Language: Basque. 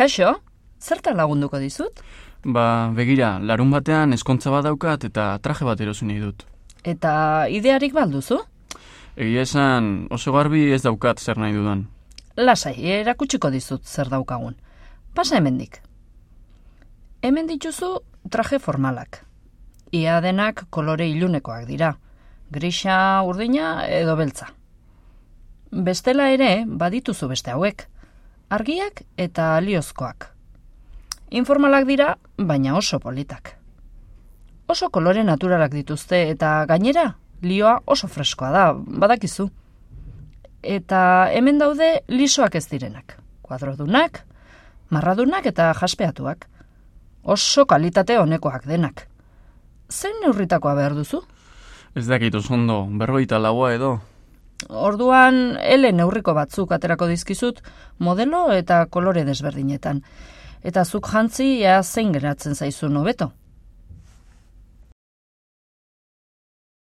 Kaixo, zertan lagunduko dizut? Ba, begira, larun batean eskontza bat daukat eta traje bat erosu nahi dut. Eta idearik balduzu? Egia esan, oso garbi ez daukat zer nahi dudan. Lasai, erakutsiko dizut zer daukagun. Pasa hemendik. Hemen dituzu traje formalak. Ia denak kolore ilunekoak dira. Grisa, urdina edo beltza. Bestela ere, badituzu beste hauek. Argiak eta aliozkoak. Informalak dira, baina oso politak. Oso kolore naturalak dituzte eta gainera, lioa oso freskoa da, badakizu. Eta hemen daude lisoak ez direnak. Kuadrodunak, marradunak eta jaspeatuak. Oso kalitate honekoak denak. Zein neurritakoa behar duzu? Ez dakit ondo, berroita laua edo. Orduan, ele neurriko batzuk aterako dizkizut, modelo eta kolore desberdinetan. Eta zuk jantzi ea zein geratzen zaizun hobeto.